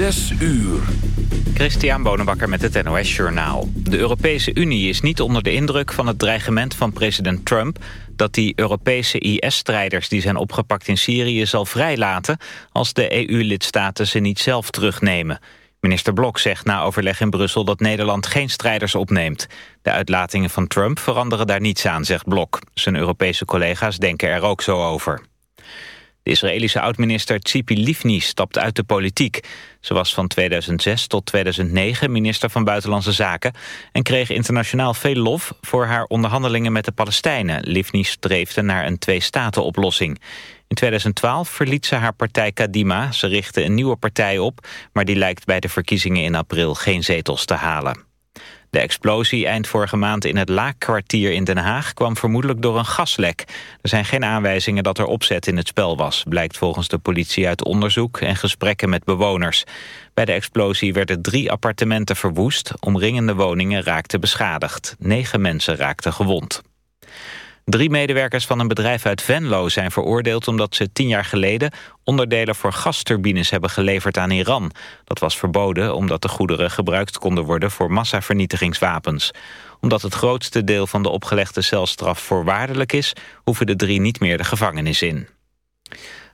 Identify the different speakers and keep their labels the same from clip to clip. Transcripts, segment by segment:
Speaker 1: Zes uur.
Speaker 2: Christian Bonenbakker met het NOS Journaal. De Europese Unie is niet onder de indruk van het dreigement van president Trump... dat die Europese IS-strijders die zijn opgepakt in Syrië zal vrijlaten... als de EU-lidstaten ze niet zelf terugnemen. Minister Blok zegt na overleg in Brussel dat Nederland geen strijders opneemt. De uitlatingen van Trump veranderen daar niets aan, zegt Blok. Zijn Europese collega's denken er ook zo over. De Israëlische oud-minister Tzipi Livni stapt uit de politiek. Ze was van 2006 tot 2009 minister van Buitenlandse Zaken... en kreeg internationaal veel lof voor haar onderhandelingen met de Palestijnen. Livni streefde naar een twee-staten-oplossing. In 2012 verliet ze haar partij Kadima. Ze richtte een nieuwe partij op... maar die lijkt bij de verkiezingen in april geen zetels te halen. De explosie eind vorige maand in het Laakkwartier in Den Haag... kwam vermoedelijk door een gaslek. Er zijn geen aanwijzingen dat er opzet in het spel was... blijkt volgens de politie uit onderzoek en gesprekken met bewoners. Bij de explosie werden drie appartementen verwoest. Omringende woningen raakten beschadigd. Negen mensen raakten gewond. Drie medewerkers van een bedrijf uit Venlo zijn veroordeeld... omdat ze tien jaar geleden onderdelen voor gasturbines hebben geleverd aan Iran. Dat was verboden omdat de goederen gebruikt konden worden... voor massavernietigingswapens. Omdat het grootste deel van de opgelegde celstraf voorwaardelijk is... hoeven de drie niet meer de gevangenis in.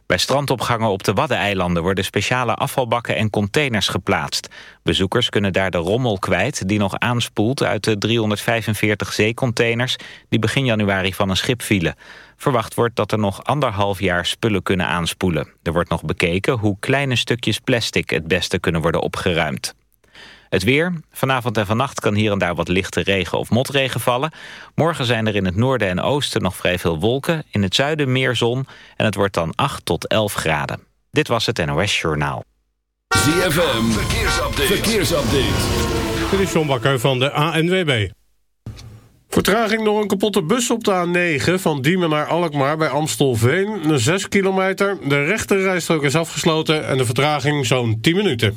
Speaker 2: Bij strandopgangen op de Waddeneilanden worden speciale afvalbakken en containers geplaatst. Bezoekers kunnen daar de rommel kwijt die nog aanspoelt uit de 345 zeecontainers die begin januari van een schip vielen. Verwacht wordt dat er nog anderhalf jaar spullen kunnen aanspoelen. Er wordt nog bekeken hoe kleine stukjes plastic het beste kunnen worden opgeruimd. Het weer. Vanavond en vannacht kan hier en daar wat lichte regen of motregen vallen. Morgen zijn er in het noorden en oosten nog vrij veel wolken. In het zuiden meer zon. En het wordt dan 8 tot 11 graden. Dit was het NOS Journaal.
Speaker 1: ZFM. Verkeersupdate. Verkeersupdate.
Speaker 3: Dit is John Bakker van de ANWB. Vertraging door een kapotte bus op de A9 van Diemen naar Alkmaar bij Amstelveen. 6 kilometer. De rechte rijstrook is afgesloten en de vertraging zo'n 10 minuten.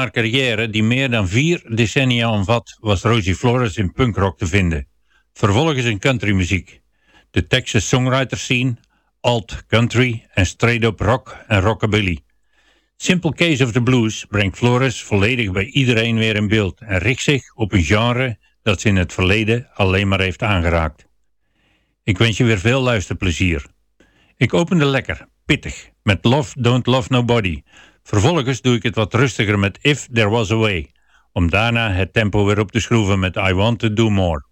Speaker 4: haar carrière, die meer dan vier decennia omvat, was Rosie Flores in punkrock te vinden. Vervolgens in countrymuziek. De Texas songwriters scene, alt country en straight-up rock en rockabilly. Simple Case of the Blues brengt Flores volledig bij iedereen weer in beeld en richt zich op een genre dat ze in het verleden alleen maar heeft aangeraakt. Ik wens je weer veel luisterplezier. Ik opende lekker, pittig, met Love Don't Love Nobody Vervolgens doe ik het wat rustiger met If There Was A Way, om daarna het tempo weer op te schroeven met I Want To Do More.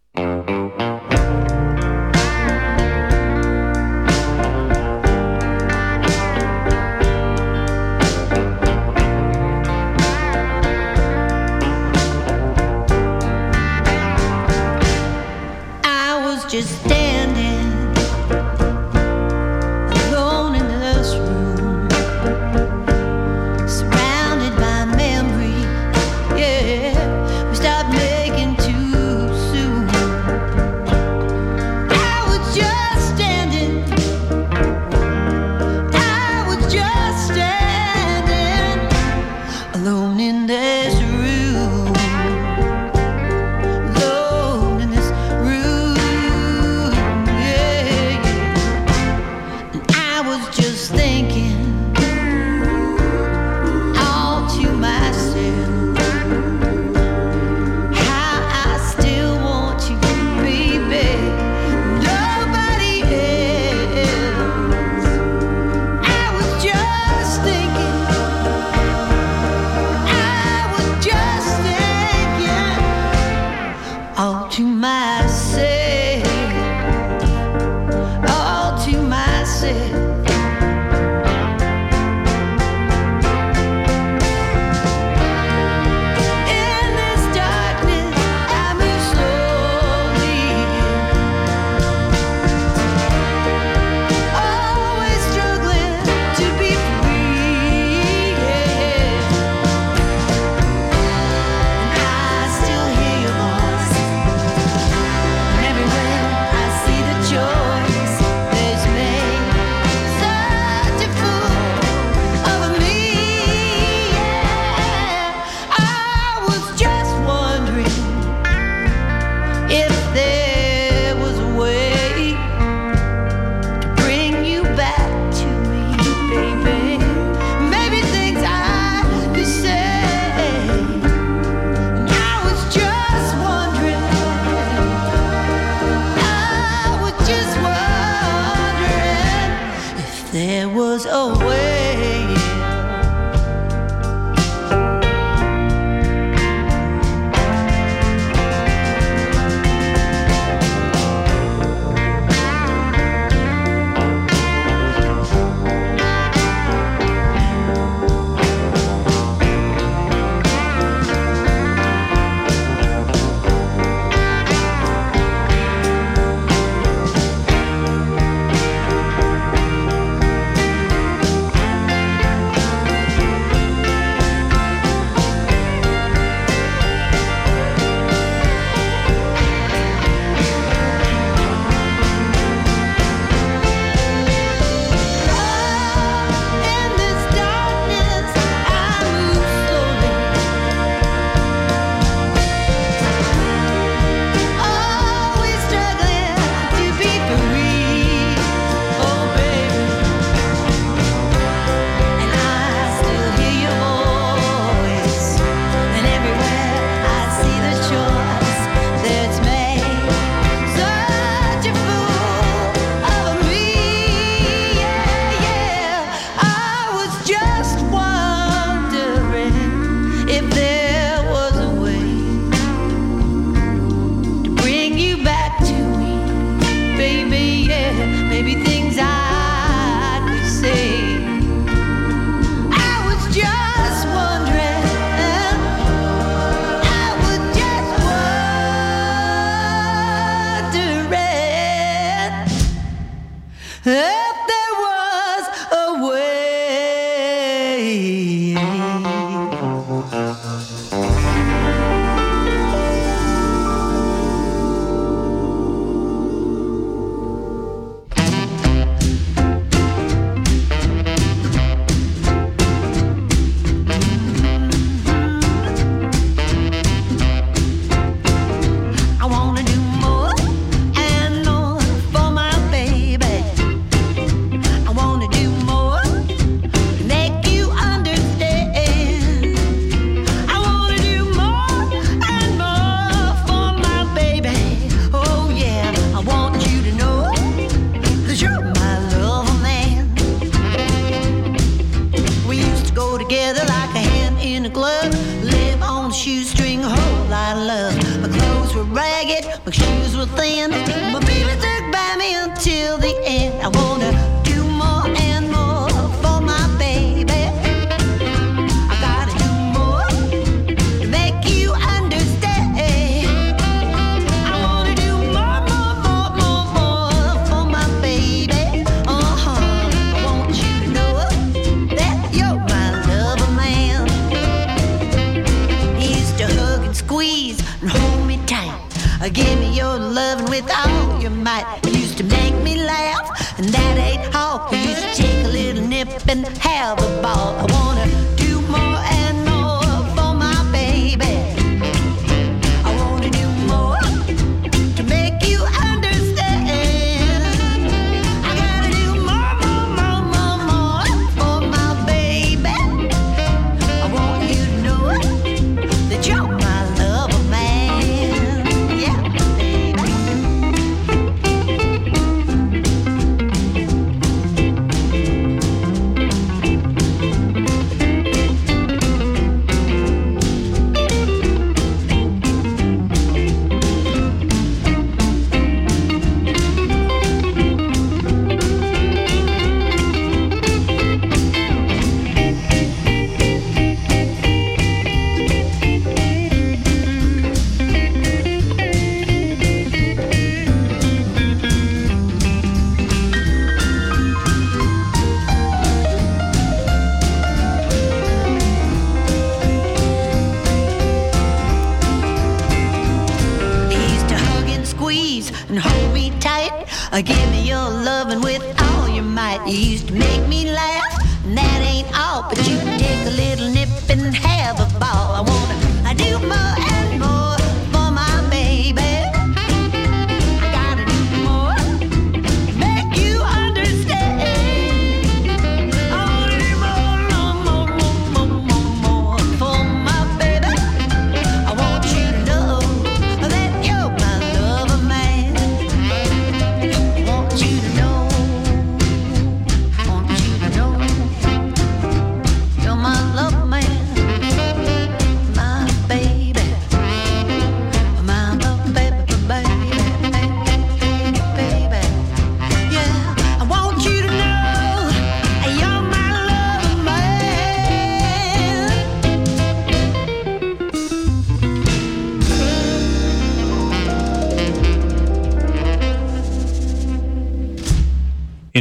Speaker 5: was
Speaker 4: away.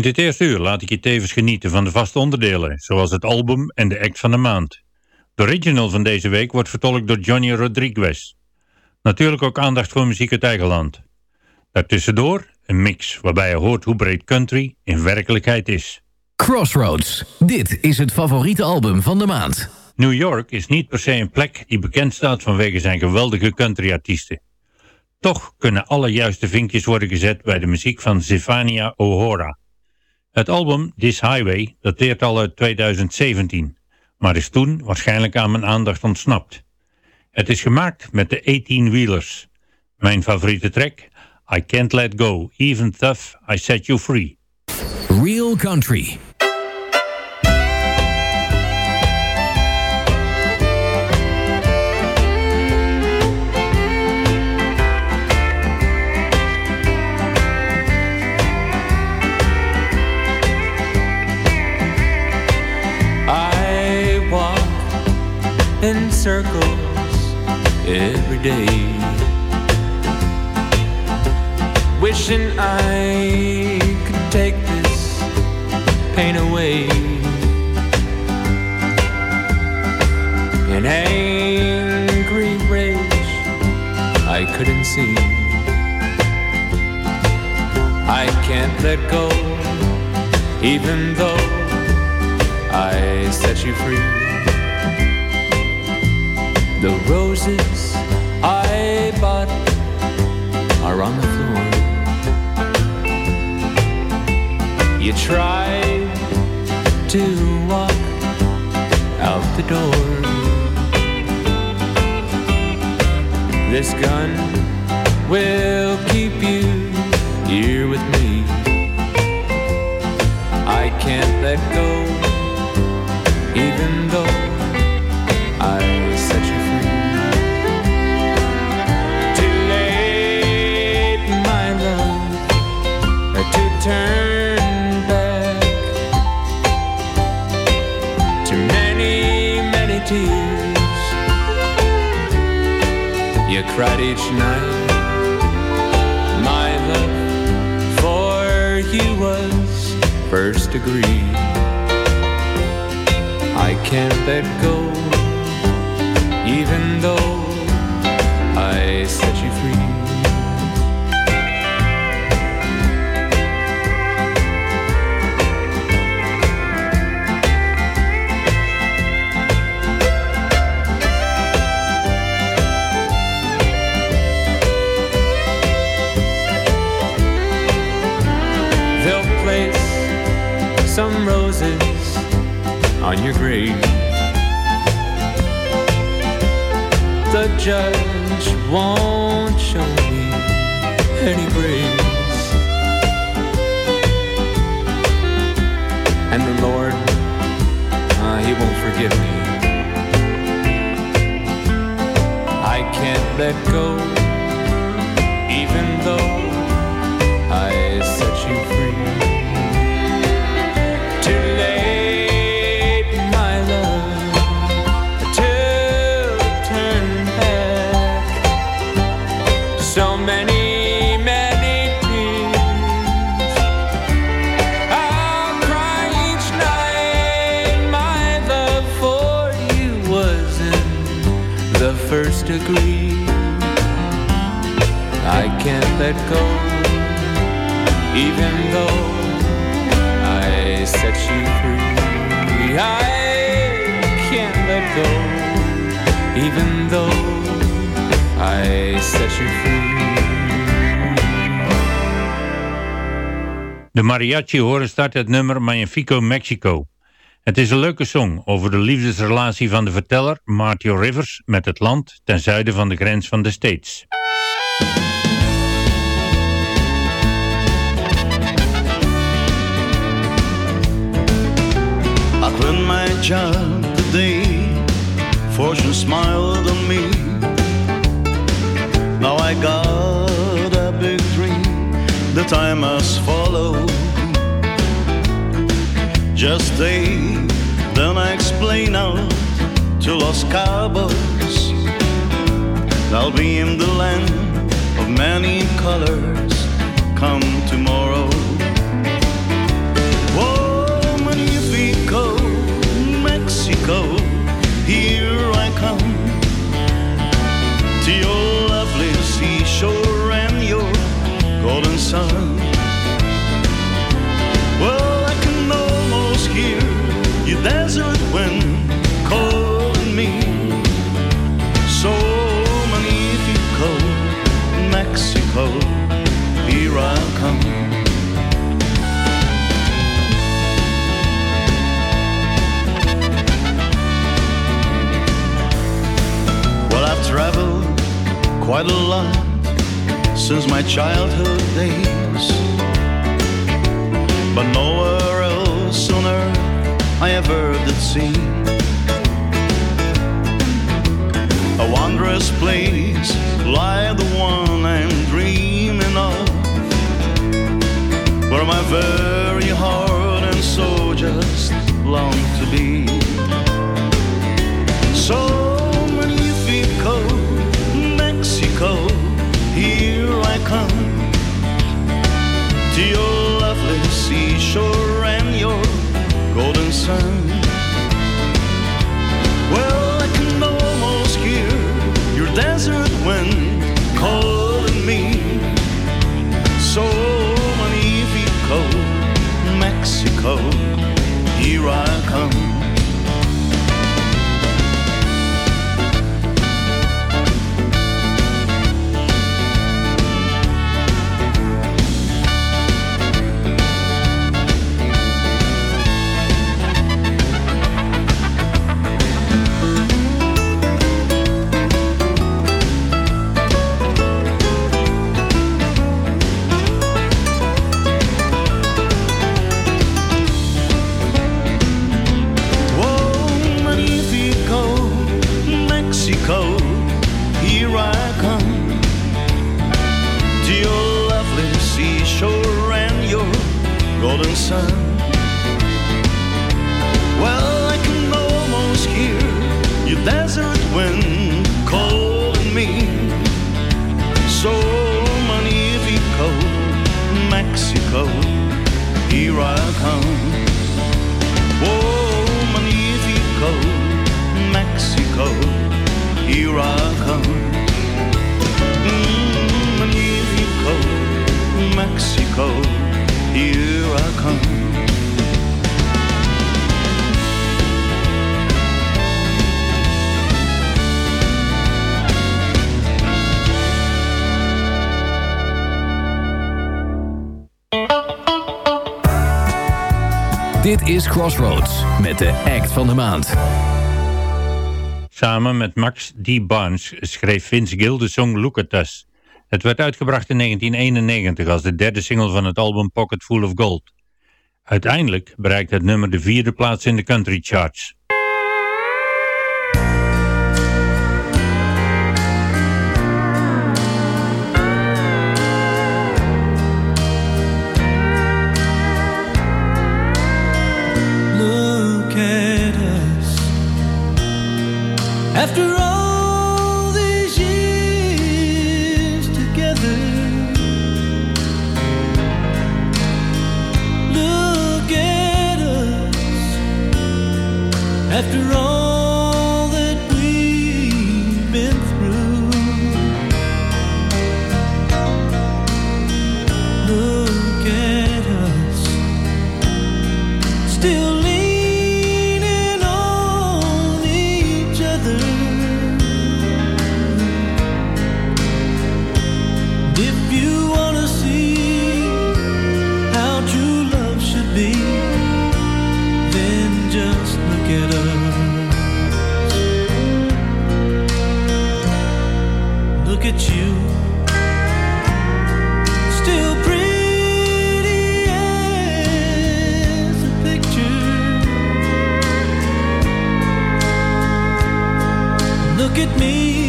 Speaker 4: Dit eerste uur laat ik je tevens genieten van de vaste onderdelen, zoals het album en de act van de maand. De original van deze week wordt vertolkt door Johnny Rodriguez. Natuurlijk ook aandacht voor muziek uit eigen land. Daartussendoor een mix waarbij je hoort hoe breed country in werkelijkheid is.
Speaker 6: Crossroads. Dit is het favoriete album van de maand.
Speaker 4: New York is niet per se een plek die bekend staat vanwege zijn geweldige countryartiesten. Toch kunnen alle juiste vinkjes worden gezet bij de muziek van Zefania O'Hora. Het album This Highway dateert al uit 2017, maar is toen waarschijnlijk aan mijn aandacht ontsnapt. Het is gemaakt met de 18-wheelers. Mijn favoriete track, I Can't Let Go, Even Tough, I Set You Free.
Speaker 6: Real Country.
Speaker 7: Circles every day, wishing I could take this pain away. An angry rage I couldn't see. I can't let go, even though I set you free. The roses I bought are on the floor. You tried to walk out the door. This gun will keep you here with me. I can't let go even though night. My love for you was first degree. I can't let go, even though on your grave. The judge won't show me any grace. And the Lord, uh, He won't forgive me. I can't let go, degree. I can't let go, even though I set you free. I can't let go, even though I set you free.
Speaker 8: De mariachi horen start het nummer Magnifico Mexico. Het is een leuke song over de liefdesrelatie van de verteller Martio Rivers met het land ten zuiden van de grens van de States.
Speaker 9: I quit my job today. Fortune smiled on me. Now I got a big dream that I must follow. Just stay, then I explain out to Los Cabos. I'll be in the land of many colors. Come tomorrow. Oh, Mexico, here I come to your lovely seashore and your golden sun. Quite a lot since my childhood days, but nowhere else on earth I ever did see a wondrous place like the one I'm dreaming of, where my very heart and soul just long to be. Wind calling me. So magnifico, Mexico,
Speaker 6: is Crossroads met de act van de maand.
Speaker 8: Samen met Max D. Barnes schreef Vince Gill de song Look At Us. Het werd uitgebracht in 1991 als de derde single van het album Pocket Full of Gold. Uiteindelijk bereikte het nummer de vierde plaats in de country charts.
Speaker 10: After all look at me.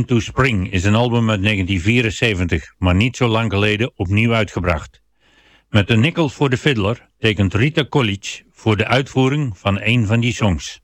Speaker 8: Into Spring is een album uit 1974, maar niet zo lang geleden opnieuw uitgebracht. Met een nickel voor de fiddler tekent Rita College voor de uitvoering van een van die songs.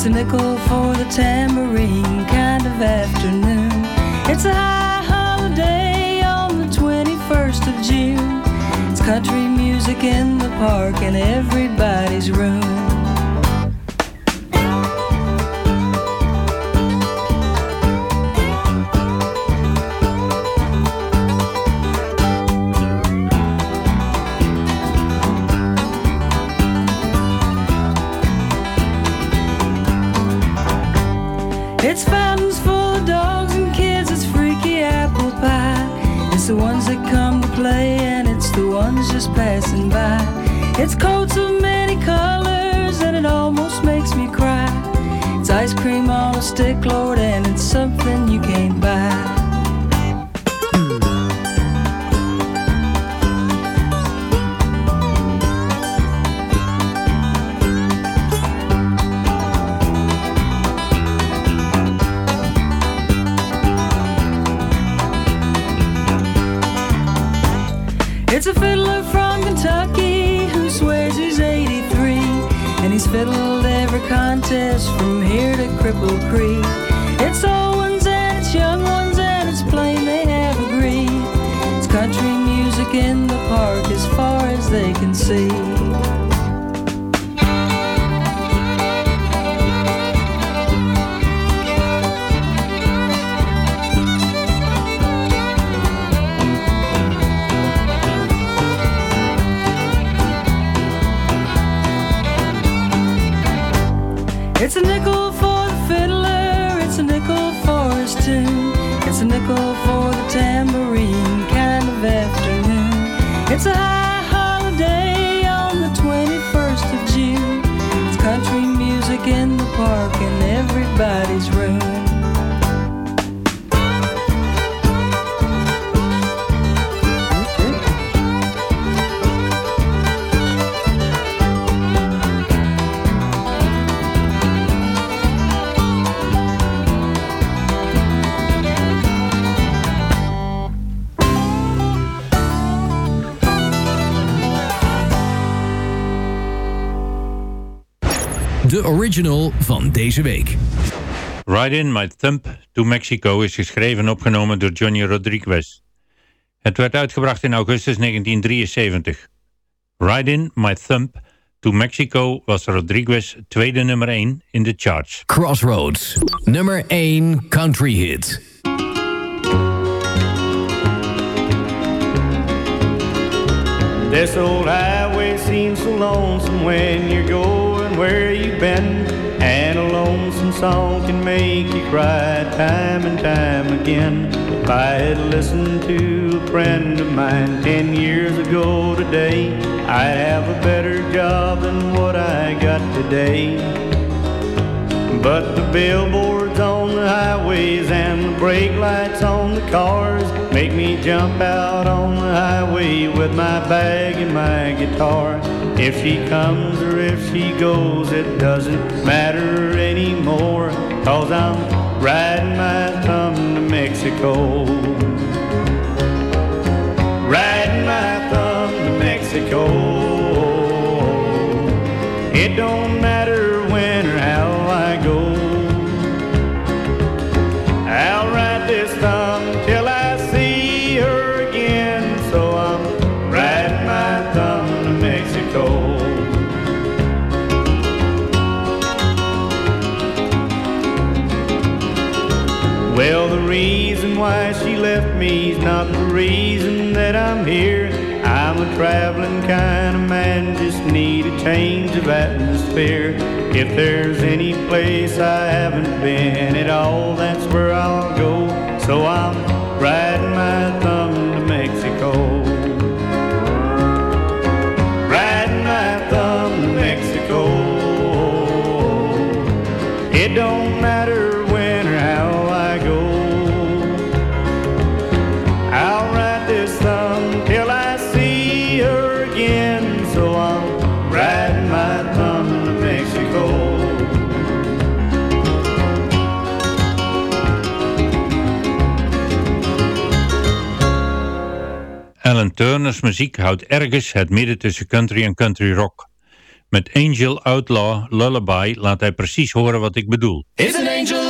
Speaker 11: It's a nickel for the tambourine kind of afternoon. It's a high holiday on the 21st of June. It's country music in the park in everybody's room. Just passing by. It's coats of many colors and it almost makes me cry. It's ice cream on a stick, Lord, and it's something you can't buy. Everybody's room.
Speaker 6: De original van deze week.
Speaker 8: Ride In My Thump to Mexico is geschreven en opgenomen door Johnny Rodriguez. Het werd uitgebracht in augustus 1973. Ride In My Thump to Mexico was Rodriguez tweede nummer 1 in de charts.
Speaker 6: Crossroads, nummer 1 country hit.
Speaker 12: This old highway seems so lonesome when you're going where you've been. And a lonesome song can make you cry time and time again. If I had listened to a friend of mine ten years ago today, I'd have a better job than what I got today. But the billboards on the highways and the brake lights on the cars make me jump out on the highway with my bag and my guitar. If she comes or if she goes, it doesn't matter anymore, cause I'm riding my thumb to Mexico. Riding my thumb to Mexico. Why she left me's not the reason that I'm here. I'm a traveling kind of man, just need a change of atmosphere. If there's any place I haven't been at all, that's where I'll go. So I'm riding my thumb
Speaker 8: Turners muziek houdt ergens het midden tussen country en country rock. Met Angel Outlaw Lullaby laat hij precies horen wat ik bedoel.
Speaker 13: Is an angel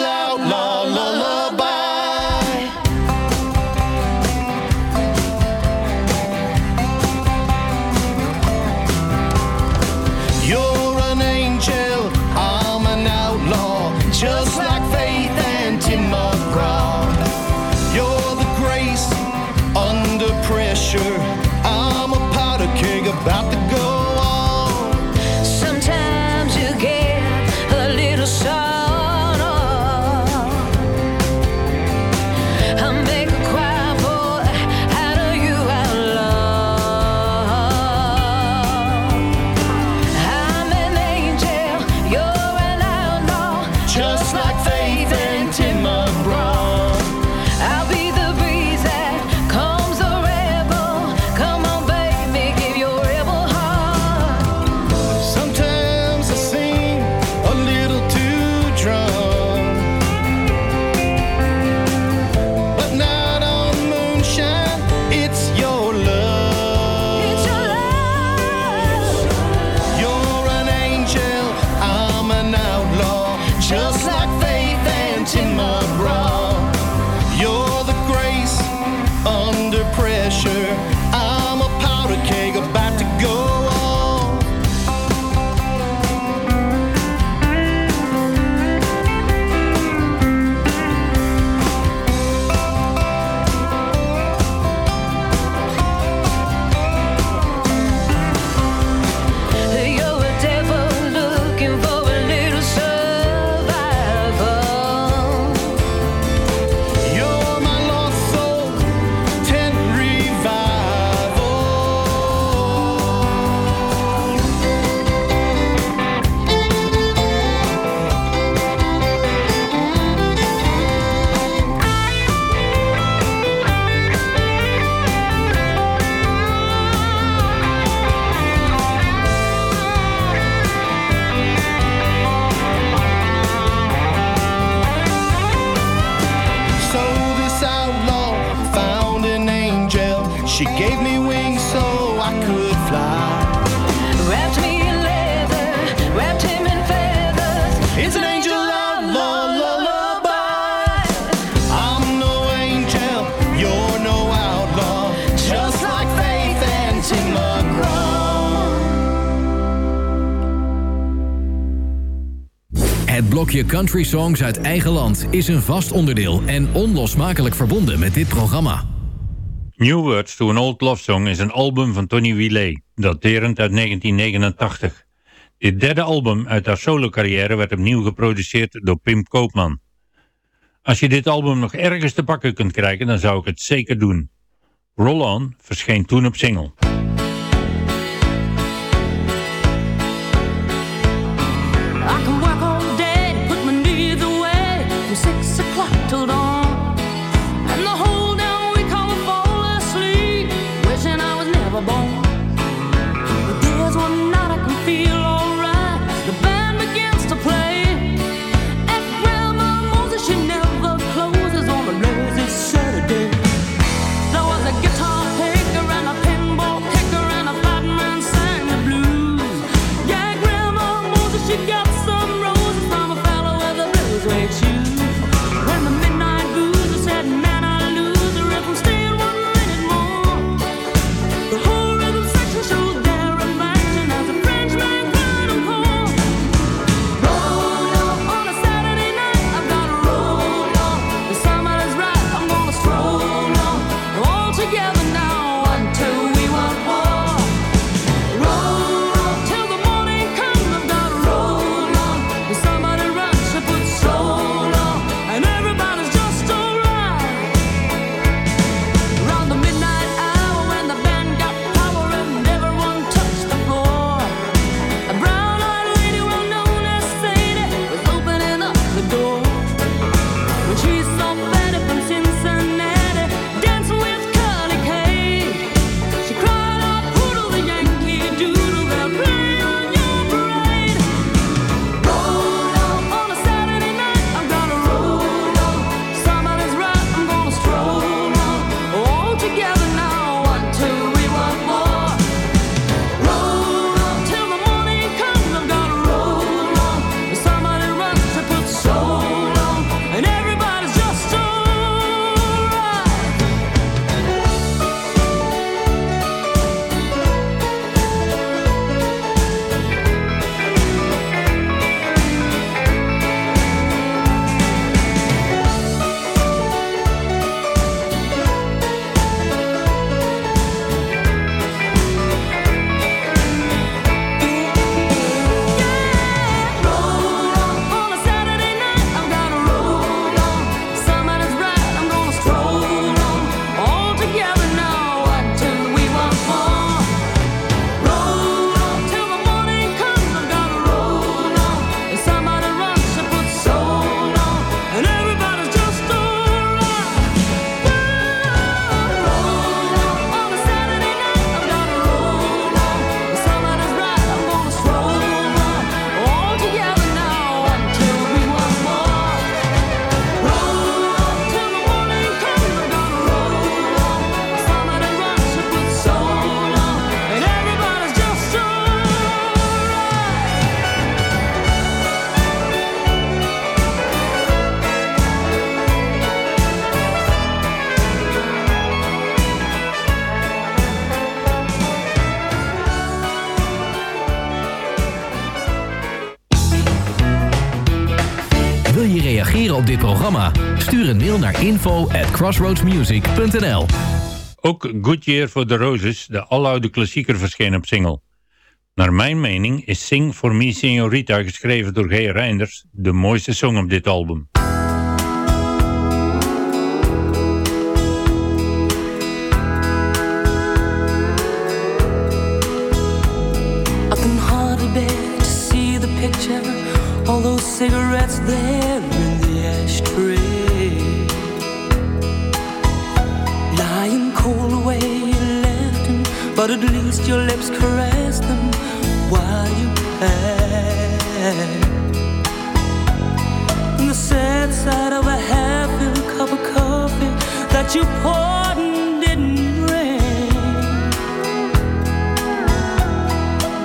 Speaker 6: country songs uit eigen land is een vast onderdeel en onlosmakelijk verbonden met dit programma.
Speaker 8: New Words to an Old Love Song is een album van Tony Willet, daterend uit 1989. Dit derde album uit haar solo-carrière werd opnieuw geproduceerd door Pim Koopman. Als je dit album nog ergens te pakken kunt krijgen, dan zou ik het zeker doen. Roll On verscheen toen op single.
Speaker 6: op dit programma? Stuur een mail naar info at crossroadsmusic.nl
Speaker 8: Ook Good Year for the Roses, de aloude klassieker, verscheen op single. Naar mijn mening is Sing for Me Senorita geschreven door G. Reinders, de mooiste song op dit album.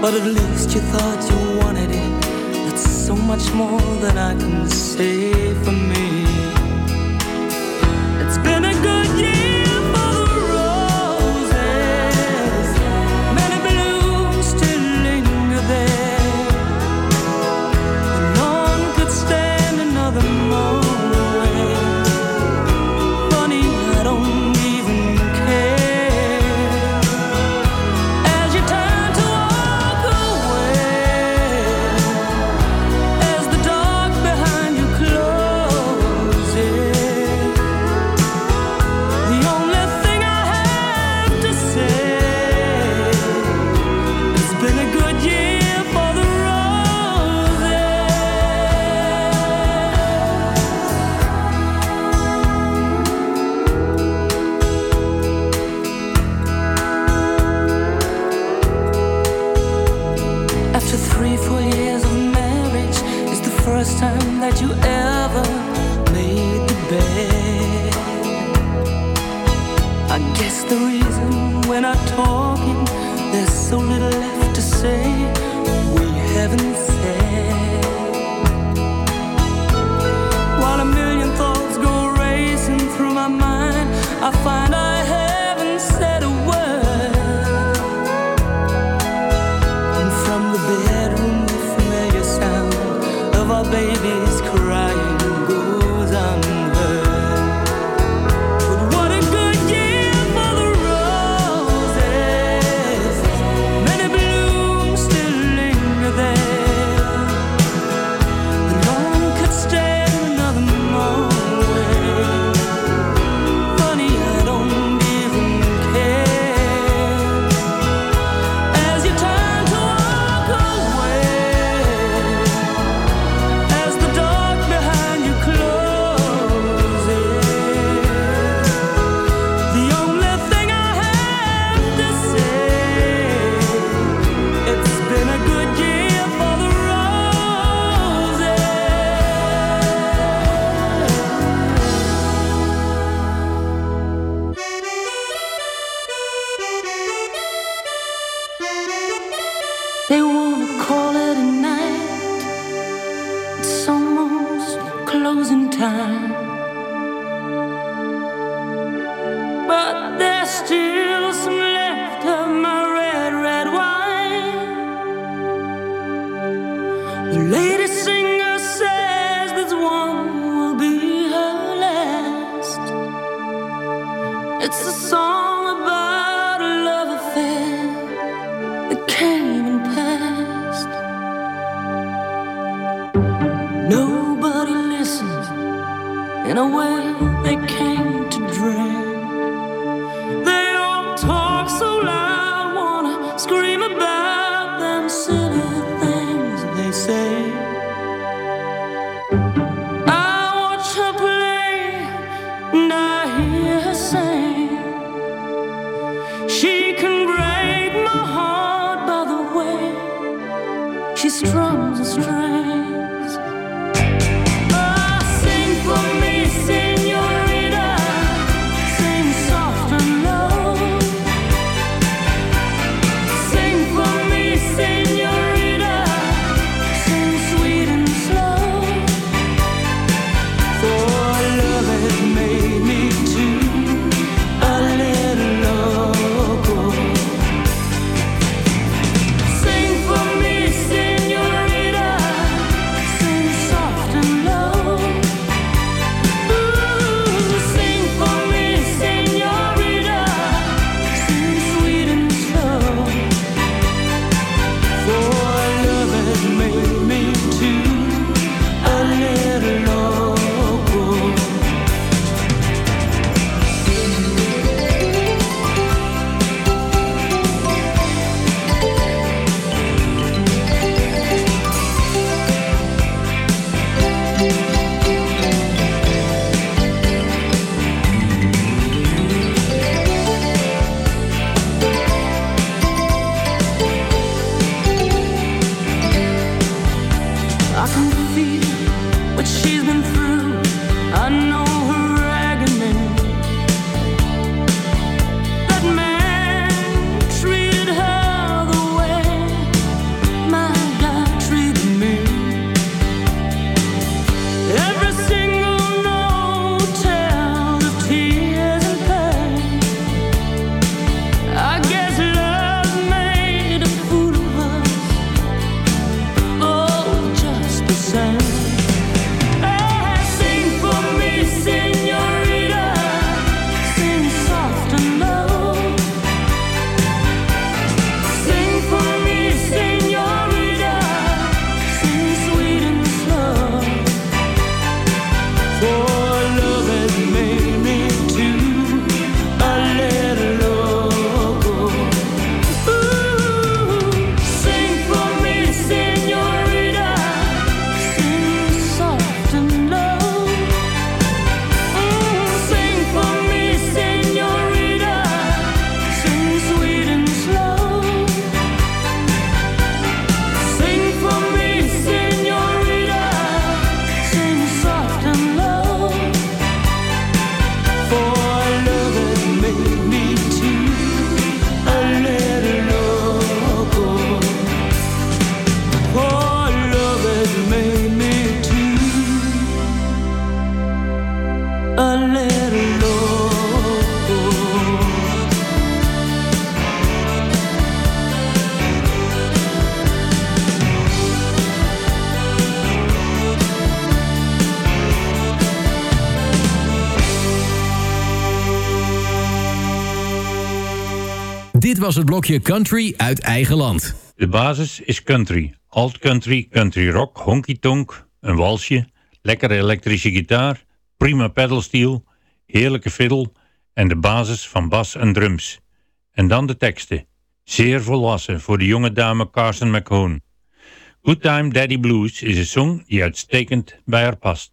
Speaker 14: But at least you thought you wanted it. That's so much more than I can say for first time that you ever made the bed. I guess the reason we're not talking, there's so little left to say we haven't said. While a million thoughts go racing through my mind, I find I have. in a way they can. what she Dit
Speaker 6: was het blokje Country uit eigen land.
Speaker 8: De basis is country. Alt country, country rock, honky tonk, een walsje, lekkere elektrische gitaar, prima pedalsteel, heerlijke fiddle en de basis van bas en drums. En dan de teksten. Zeer volwassen voor de jonge dame Carson McCone. Good Time Daddy Blues is een song die uitstekend bij haar past.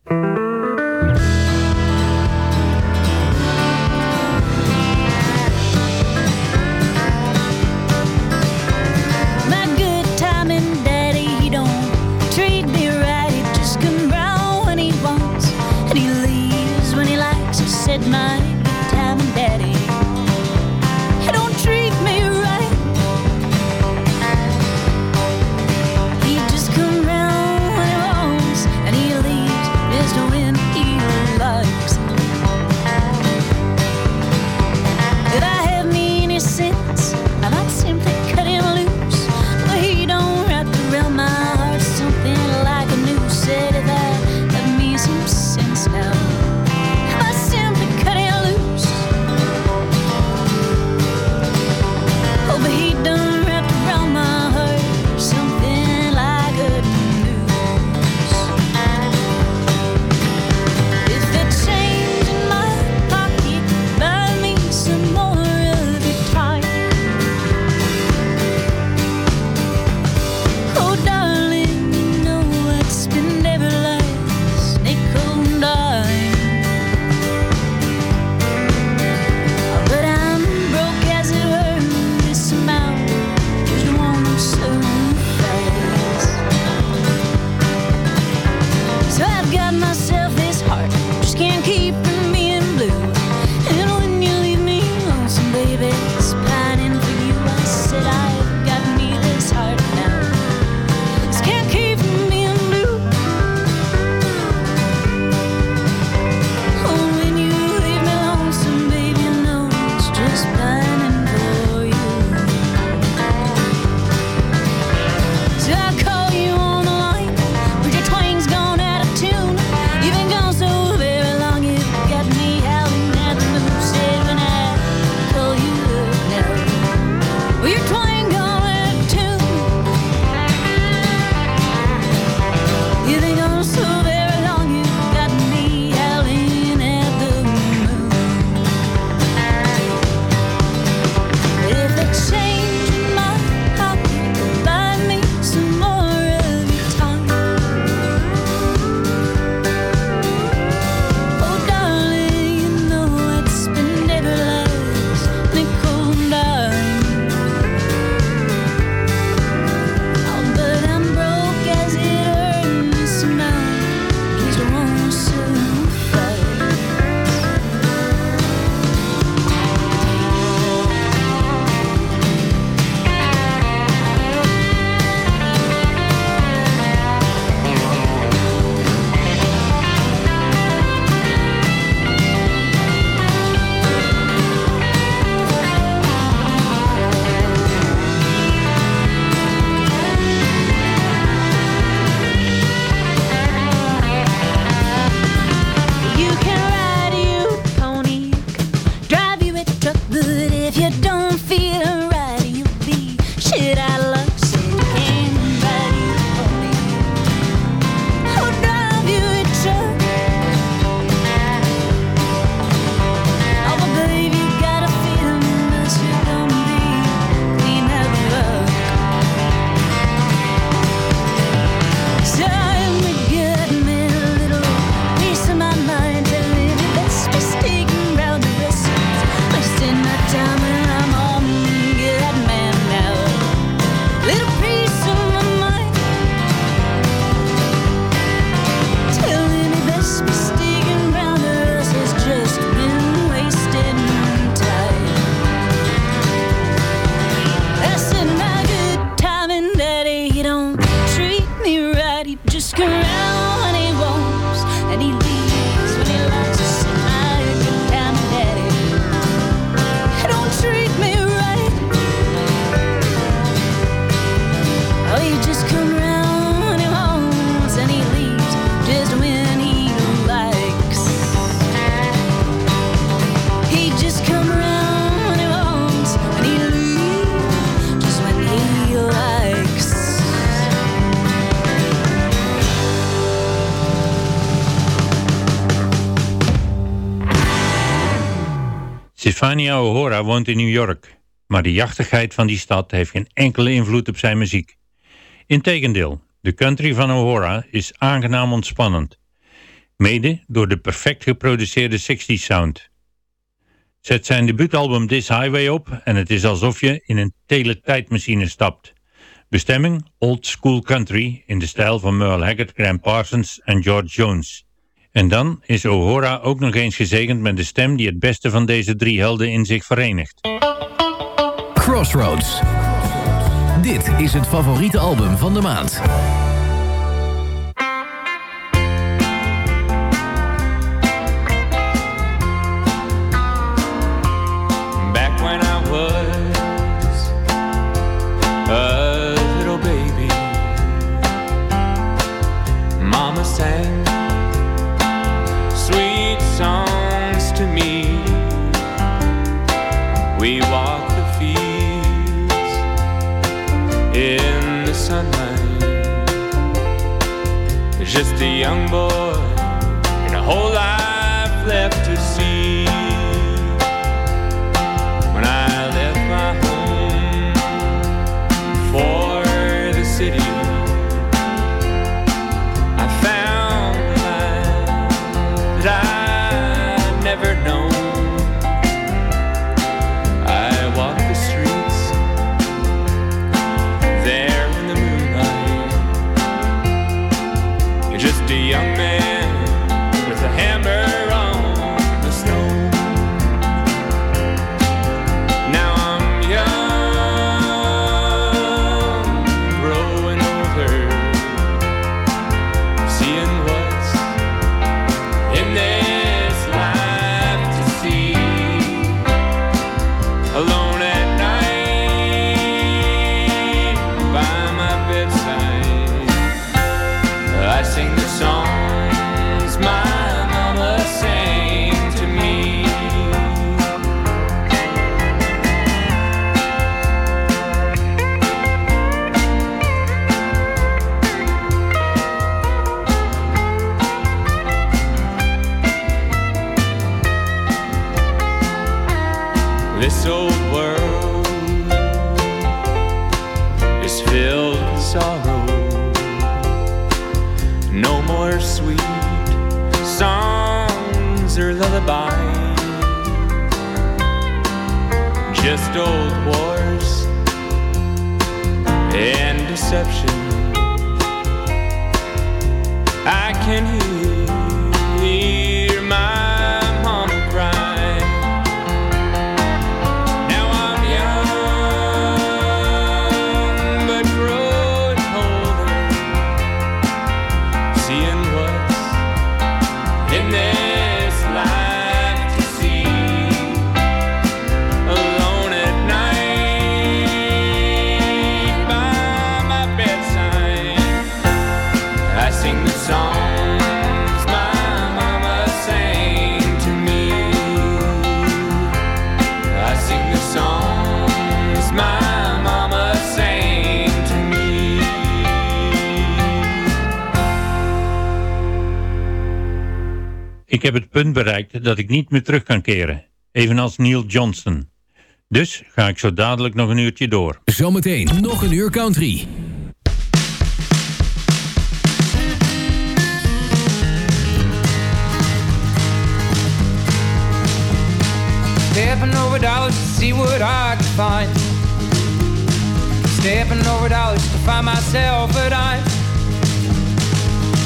Speaker 11: got my
Speaker 8: Stefania O'Hora woont in New York, maar de jachtigheid van die stad heeft geen enkele invloed op zijn muziek. Integendeel, de country van O'Hora is aangenaam ontspannend. Mede door de perfect geproduceerde 60s sound. Zet zijn debuutalbum This Highway op en het is alsof je in een teletijdmachine stapt. Bestemming Old School Country in de stijl van Merle Haggard, Graham Parsons en George Jones. En dan is O'Hora ook nog eens gezegend met de stem die het beste van deze drie helden in zich verenigt.
Speaker 6: Crossroads. Dit is het favoriete album van de maand.
Speaker 7: Just a young boy
Speaker 8: dat ik niet meer terug kan keren, evenals Neil Johnston. Dus ga ik zo dadelijk nog een uurtje door.
Speaker 6: Zometeen nog een uur country.
Speaker 15: Stepping over dollars to see what I can find. Stepping over dollars to find myself a dime.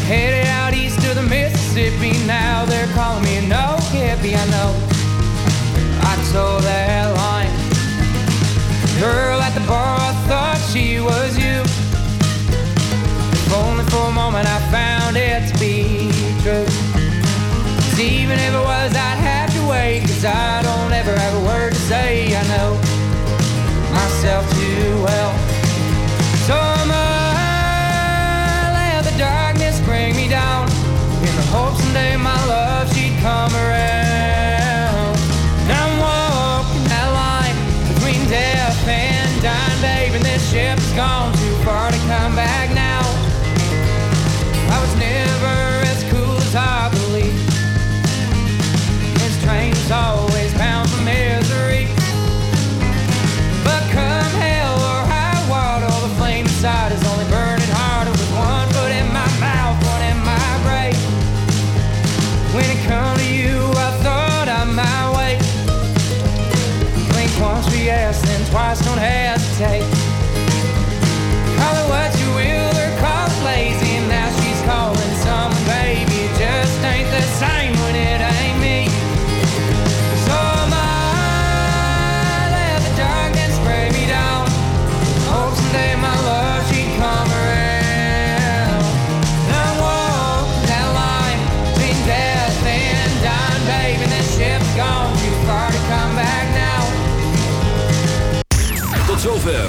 Speaker 15: Headed out east to the Mississippi now.